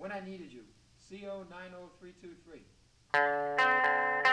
When I Needed You, CO 90323.